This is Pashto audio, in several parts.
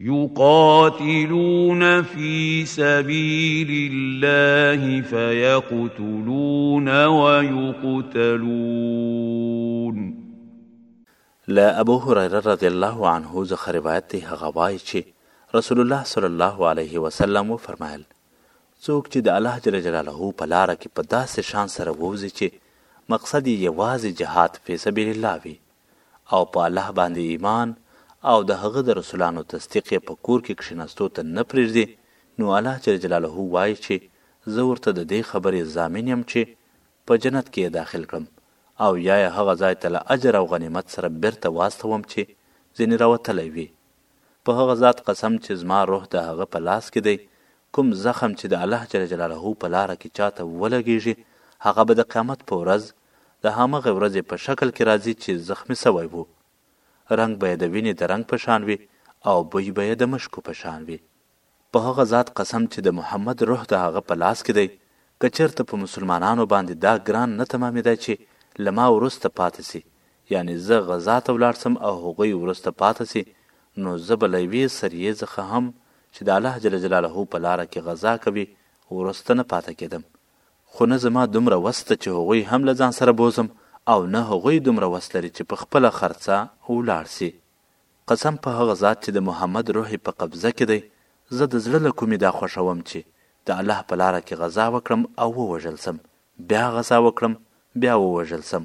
يقاتلون في سبيل الله فيقتلون ويقتلون له ابو هريره رضی الله عنه څخه روایت دی هغه وایي چې رسول الله صلی الله علیه وسلم وفرمایل څوک چې د الله جل جلاله په لار کې په داسې شان سره ووزي چې مقصد یې یوازې جهاد فی سبیل الله وي او په الله باندې ايمان او د هغه د رسولانو تصديق يې په کور کې کښېناستو ته نه پرېږدي نو الله جل جلاله وايي چې زه ورته د دې خبرې ضامن يم چې په جنت کې يې داخل کړم او يا يې هغه ځای ته له اجر او غنيمت سره بېرته واستوم چې ځينې راوتلی وي په هغه ذات قسم چې زما روح د هغه په لاس کې دی کوم زخم چې د الله جل جلاله په لاره کې چاته ولګېږي هغه به د قيامت په ورځ د همغه ورځې په شکل کې راځي چې زخمي شوی وو. رنګ به یې د وینې د رنګ په شان وي او بوی به یې د مشکو په شان وي. په هغه ذات قسم چې د محمد روح د هغه په لاس کې دی، که چېرته په مسلمانانو باندې دا ګران نه تمامېدای چې له ما وروسته پاتې شي، یعنې زه غزا ته ولاړ شم او هغوی وروسته پاتې شي، نو زه به له یوې سریې څخه هم چې د الله جل جلاله په لاره کې غزا کوي، وروسته نه پاتې کېدم. خو نه زما دومره وس ته چې هغوی هم له ځان سره بوځم او نه هغوی دومره وس لري چې په خپله خرڅه ولاړ شي. قسم په هغه ذات چې د محمد روح یې په قبضه کې دی، زه د زړه له کومې دا خوښوم چې د الله په لاره کې غزا وکړم او ووژل شم، بیا غزا وکړم، بیا ووژل شم،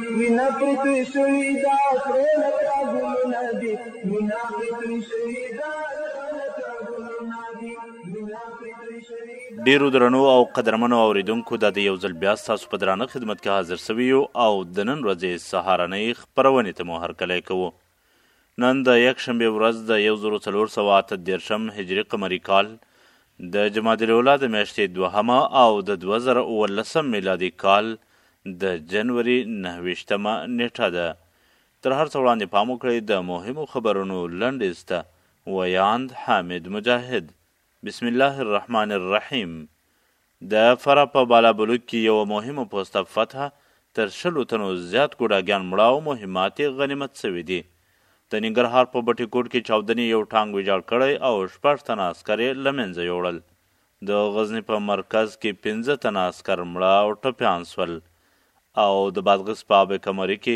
وینا پرې توی شوي دا سره لکه ګلونه دي وینا پرې توی شوي دا سره لکه ګلونه دي وینا پرې توی شوي ډیرو درنو او قدرمنو اوریدونکو دا د یو ځل بیا ستاسو په درانه خدمت کې حاضر سوي یو او د نن ورځې سهارنۍ خپرونې ته مو هرکلی کوو نن د یکشنبې ورځ د یو زرو څلور سوه او اته دېرشم هجري قمري کال د جمادي الاولی د میاشتې دوهمه او د دوه زره اوولسم میلادي کال د جنوري نهه ویشتمه نېټه ده. تر هر څه وړاندې پام وکړئ د مهمو خبرونو لنډیز ته. ویاند، حامد مجاهد. بسم الله الرحمن الرحیم. د فراه په بالابلوک کې یوه مهمه پوسته فتح، تر شلو تنو زیات ګوډاګیان مړه او مهمات یې غنیمت شوي دي. د ننګرهار په بټي کوټ کې چاودنې یو ټانګ ویجاړ کړی او شپږ تنه عسکر یې له منځه یوړل. د غزني په مرکز کې پنځه تنه عسکر مړه او ټپیان شول او د بادغیس په آب کمري کې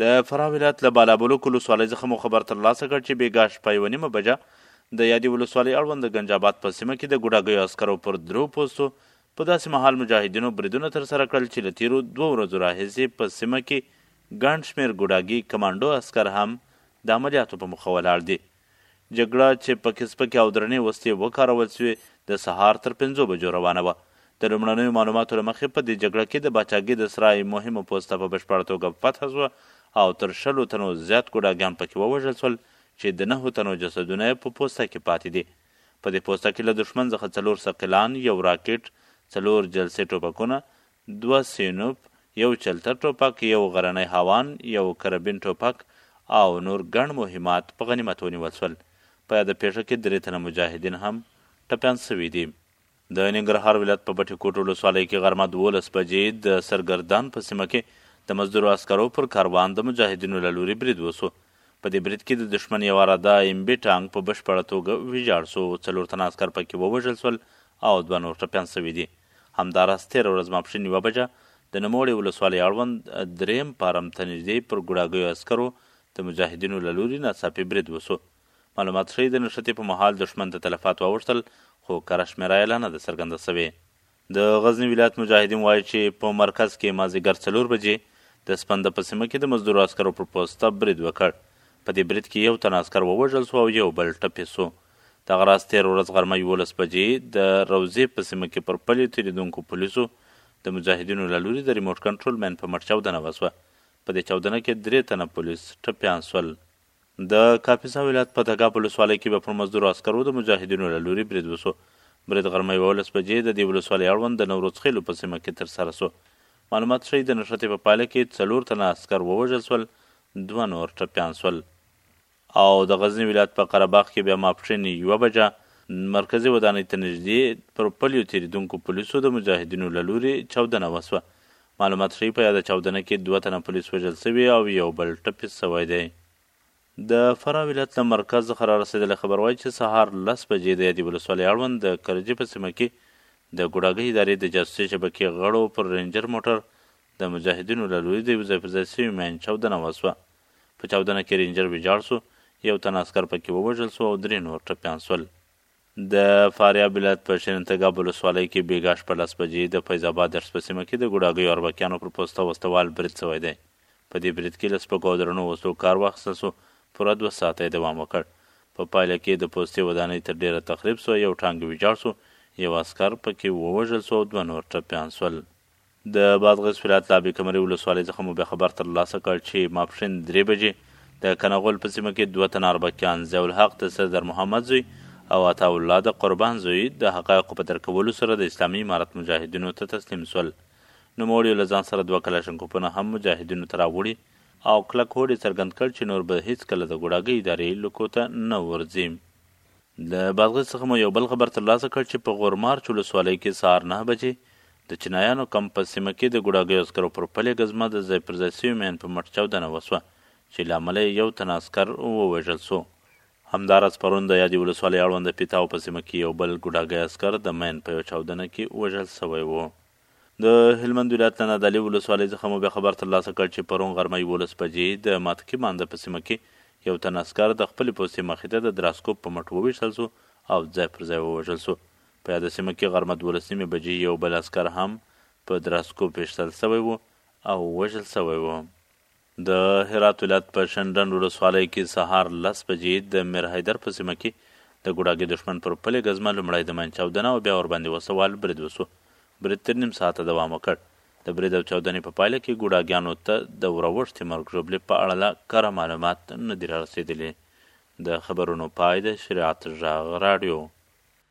د فراه ولایت له بالابلوک ولسوالۍ څخه مو خبر ترلاسه کړ چې بېګاه شپه یوه نیمه بجه د یادې ولسوالۍ اړوند د ګنج اباد په سیمه کې د ګوډاګیو عسکرو پر درو پوستو په داسې مهال مجاهدینو بریدونه ترسره کړل چې له تېرو دوو ورځو راهیسې په سیمه کې ګڼ شمېر ګوډاګي کمانډو عسکر هم د عملیاتو په موخه ولاړ دي. جګړه چې پکې سپکې او درنې وسلې وکارول شوې، د سهار تر پنځو بجو روانه وه. د لومړنیو معلوماتو له مخې په دې جګړه کې د باچاګي د سرای مهمه پوسته په بشپړه توګه فتح شوه او تر شلو تنو زیات ګوډاګیان پکې ووژل شول چې د نهو تنو جسدونه یې په پوسته کې پاتې دي. په دې پوسته کې له دښمن څخه څلور ثقیلان، یو راکټ، څلور جلسې ټوپکونه، دوه سینوپ، یو چلتر ټوپک، یو غرنی هاوان، یو کربین ټوپک او نور ګڼ مهمات په غنیمت ونیول شول. په یاده پېښه کې درې تنه مجاهدین هم ټپیان شوي دي. د ننګرهار ولایت په بټي کوټ ولسوالۍ کې غرمه دوولس بجې د سرګردان په سیمه کې د مزدورو عسکرو پر کاروان د مجاهدینو له لوري برید وشو. په دې برید کې د دښمن یو اراده ایم بي ټانک په بشپړه توګه ویجاړ شو، څلور تنه عسکر پکې ووژل شول او دوه نور ټپیان شوي دي. همداراز تېره ورځ ماپښین یوه بجه د نوموړې ولسوالۍ اړوند درېیم پارم ته نږدې پر ګوډاګیو عسکرو د مجاهدینو له لوري ناڅاپي برید وشو. معلومات ښيي د نښتې په مهال دښمن ته تلفات واوښتل خو کره شمېره یې لا نه ده څرګنده شوې. د غزني ولایت مجاهدین وايي چې په مرکز کې مازیګر څلور بجې د سپنده په سیمه کې د مزدورو عسکرو پر پوسته برید وکړ. په دې برید کې یو تن عسکر ووژل شو او یو بل ټپي شو. دغه راز تېره ورځ غرمه یوولس بجې د روضې په سیمه کې پر پلې تېرېدونکو پولیسو د مجاهدینو له لوري د ریموټ کنټرول مین په مټ چاودنه وشوه. په دې چاودنه کې درې تنه پولیس ټپیان شول. د کاپیسا ولایت په تګاب ولسوالۍ کې بیا پر مزدورو عسکرو د مجاهدینو له لوري برید وشو. برید غرمه یوولس بجې د دې ولسوالۍ اړوند د نوروز خېلو په سیمه کې ترسره شو. معلومات ښيي د نښتې په پایله کې څلور تنه عسکر ووژل شول، دوه نور ټپیان شول. او د غزني ولایت په قره باغ کې بیا ماپښین یوه بجه مرکزي ودانۍ ته نږدې پر پلیو تېرېدونکو پولیسو د مجاهدینو له لوري چاودنه وشوه. معلومات ښيي په یاده چاودنه کې دوه تنه پولیس وژل شوي او یو بل ټپي شوی دی. د فراه ولایت له مرکز څخه رارسېدلی خبر وايي چې سهار لس بجې د یادې ولسوالۍ اړوند د کرجي په سیمه کې د ګوډاګۍ ادارې د جاسوسي شبکې غړو پر رینجر موټر د مجاهدینو له لوري د یو ځای پر ځای شوي ماین چاودنه وشوه. په چاودنه کې رینجر ویجاړ شو، یو تن عسکر په کې ووژل شو او درې نور ټپیان شول. د فاریاب ولایت په شیرین تګاب ولسوالۍ کې بیګاه شپږلس بجې د فیض اباد دښت په سیمه کې د ګوډاګیو اربکیانو پر پوسته وسله وال برید شوی دی. په دې برید کې له سپکو او درنو وسلو کار واخیستل شو، پوره دوه ساعته یې دوام وکړ. په پایله کې د پوستې ودانۍ تر ډېره تخریب شوه، یو ټانګ ویجاړ شو، یو عسکر په کې ووژل شو او دوه نور ټپیان شول. د بادغیس ولایت له ابې کمرې ولسوالۍ څخه مو بیا خبر ترلاسه کړ چې ماپښین درې بجې د کنه غول په سیمه کې دوه تنه اربکیان ضیاالحق د سردار محمد زوی او عطاالله د قربان زوی د حقایقو په درک کولو سره د اسلامي امارت مجاهدینو ته تسلیم شول. نوموړیو له ځان سره دوه کلاشنکوپونه هم مجاهدینو ته راوړي او کلک هوډ یې څرګند کړ چې نور به هېڅکله د ګوډاګۍ ادارې لوکو ته نه ورځي. له بادغیس څخه مو یو بل خبر ترلاسه کړ چې په غورمارچ ولسوالۍ کې سهار نهه بجې د چینایانو کمپ په سیمه کې د ګوډاګیو عسکرو پر پلې ګزمه د ځای پر ځای شوي مین په مټ چاودنه وشوه چې له امله یې یو تن عسکر ووژل شو. همداراز پرون د یادې ولسوالۍ اړوند پیتاو په سیمه کې یو بل ګوډاګی عسکر د مین په یوه چاودنه کې وژل شوی و. د هلمند ولایت له نادعلي ولسوالۍ څخه مو بیا خبر ترلاسه کړ چې پرون غرمه یوولس بجې د ماتکي مانده په سیمه کې یو تن عسکر د خپلې پوستې مخې ته د دراسکوپ په مټ وویشتل شو او ځای پر ځای ووژل شو. په یاده سیمه کې غرمه دولس نیمې بجې یو بل عسکر هم په دراسکوپ ویشتل شوی و او وژل شوی و. د هرات ولایت په شنډنډ ولسوالۍ کې سهار لس بجې د میرحیدر په سیمه کې د ګوډاګي دښمن پر پلې ګزمه لومړی د ماین چاودنه او بیا ورباندې وسله وال برید وسو. برید تر نیم ساعته دوام وکړ. د برید او چاودنې په پایله کې ګوډاګیانو ته د وروښتې مرګ ژوبلې په اړه لا کره معلومات نه دي رارسېدلي. د خبرونو پای د شریعت ږغ راډیو.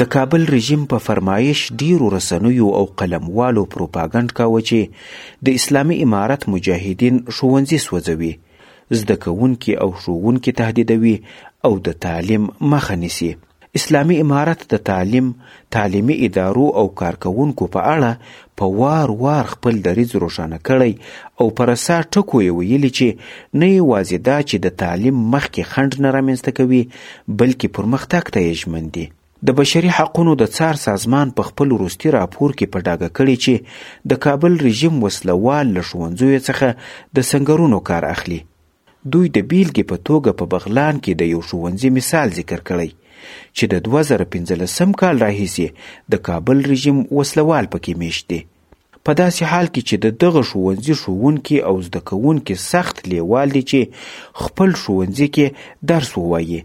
د کابل رژیم په فرمایش ډیرو رسنیو او قلموالو پروپاګند کاوه چې د اسلامي امارت مجاهدین ښوونځي سوځوي، زده کوونکي او ښوونکي تهدیدوي او د تعلیم مخه نیسي. اسلامي امارت د تعلیم، تعلیمي ادارو او کارکوونکو په اړه په وار وار خپل دریځ روښانه کړی او په رسا ټکو یې ویلي چې نه یوازې دا چې د تعلیم مخکې خنډ نه رامنځته کوي بلکې پرمختګ ته یې ژمن دي د بشري حقونو د څار سازمان په خپل وروستي راپور کې په ډاګه کړې چې د کابل رژیم وسله وال له ښوونځیو څخه د سنګرونو کار اخلي دوی د بېلګې په توګه په بغلان کې د یو ښوونځي مثال ذکر کړی چې د دوه زره پنځلسم کال راهیسې د کابل رژیم وسلوال پکې میشت دي. په داسې حال کې چې د دغه ښوونځي ښوونکي او زده کوونکي سخت لیوال دي چې خپل ښوونځي کې درس ووایي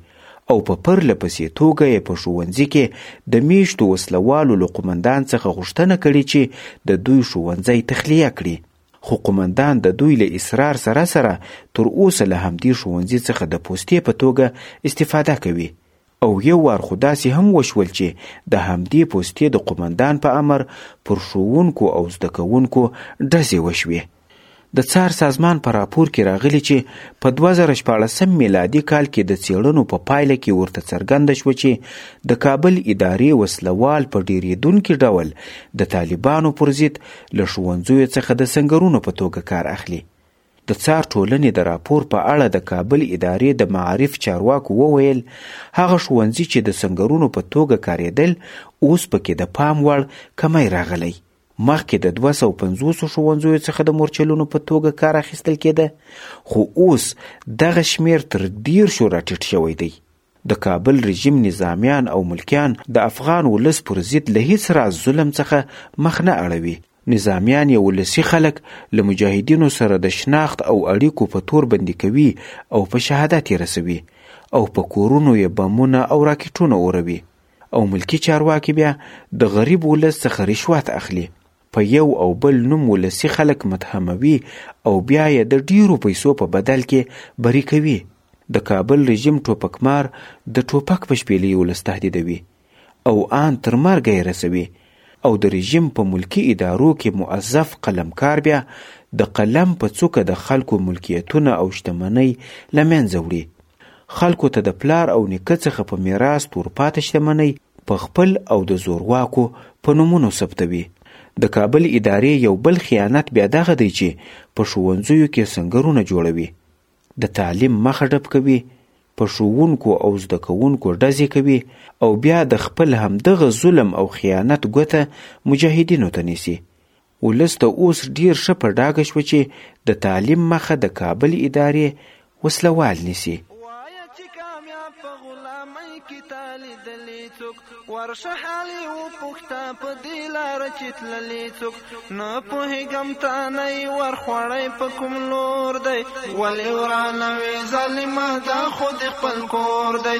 او په پرله پسې توګه یې په ښوونځي کې د میشتو وسلوالو له قومندان څخه غوښتنه کړې چې د دوی ښوونځی تخلیه کړي. خو قومندان د دوی له اصرار سره سره تر اوسه له همدې ښوونځي څخه د پوستې په توګه استفاده کوي او یو وار خو داسې هم وشول چې د همدې پوستې د قومندان په امر پر ښوونکو او زده کوونکو ډزې وشوې. د څار سازمان په راپور کې راغلي چې په 2014 میلادي کال کې د څېړنو په پایله کې ورته څرګنده شوه چې د کابل ادارې وسلوال په ډېرېدونکي ډول د طالبانو پر ضد له ښوونځیو څخه د سنګرونو په توګه کار اخلي. د څار ټولنې د راپور په اړه د کابل ادارې د معارف چارواکو وویل، هغه ښوونځي چې د سنګرونو په توګه کارېدل، اوس پکې د پام وړ کمی راغلی. مخکې د دوه سوه پنځوس ښوونځیو څخه د مورچلونو په توګه کار اخیستل کېده، خو اوس دغه شمېر تر دېرشو راټیټ شوی دی. د کابل رژیم نظامیان او ملکیان د افغان ولس پر ضد له هیڅ راز ظلم څخه مخ نه اړوي نظامیان یې ولسي خلک له مجاهدینو سره د شناخت او اړیکو په تور بندي کوي او په شهادت یې رسوي او په کورونو یې بمونه او راکټونه اوروي او ملکي چارواکي بیا د غریب ولس څخه رشوت اخلي په یو او بل نوم ولسي خلک متهموي او بیا یې د ډیرو پیسو په بدل کې بری کوي د کابل رژیم ټوپکمار د ټوپک په شپېلۍ ولس تهدیدوي او آن تر مرګه یې رسوي او د رژیم په ملکي ادارو کې موظف قلمکار بیا د قلم په څوکه د خلکو ملکیتونه او شتمنۍ له منځه وړي خلکو ته د پلار او نیکه څخه په میراث تورپاته شتمنۍ په خپل او د زورواکو په نومونو ثبتوي. د کابل ادارې یو بل خیانت بیا دغه دی چې په ښوونځیو کې سنګرونه جوړوي، د تعلیم مخه ډب کوي، په ښوونکو او زده کوونکو ډزې کوي او بیا د خپل همدغه ظلم او خیانت ګوته مجاهدینو ته نیسي ولس ته اوس ډیر ښه په ډاګه شو چې د تعلیم مخه د کابل ادارې وسله وال نیسي ورشه حالي و پښتا په دې لار چې تللې څوک نه پوهېږم تا نه یې ورخوړی په کوم لور دی ولې ورانوې ظالمه دا خو د خپل کور دی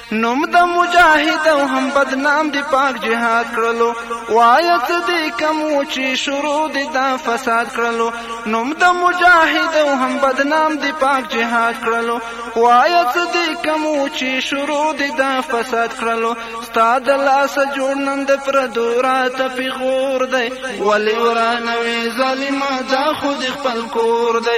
نوم د مجاهد او هم بدنام دی پاک جهاد کړلو وایت دی کم چې شروع دی دا فساد کړلو نوم د مجاهد او هم بدنام دی پاک جهاد کړلو وایت دی کم چې شروع دی دا فساد کړلو استاد لاس جوړ نن د پردو رات په غور دی ولی ورانوي ظالما دا خود خپل کور دی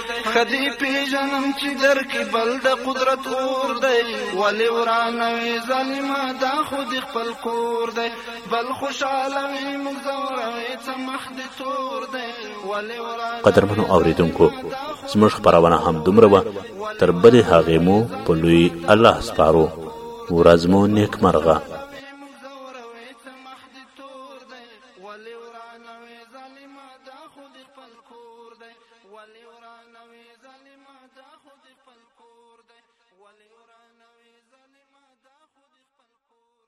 خدی پیژنم چې در کې بل د قدرت اور دی ولی ورانه وی ظالما دا خود خپل کور دی بل خوشاله وی مزوره وی څه مخ دې تور دی ولی ورانه قدرمنو اوریدونکو زموږ خبرونه هم دومره وه تر بلې هغې مو په لوی الله سپارو ورځ مو نیکمرغه ولی ورانوي ظالما دا خو د خپل کور دی ولی ورانوي ظالما دا خو د خپل کور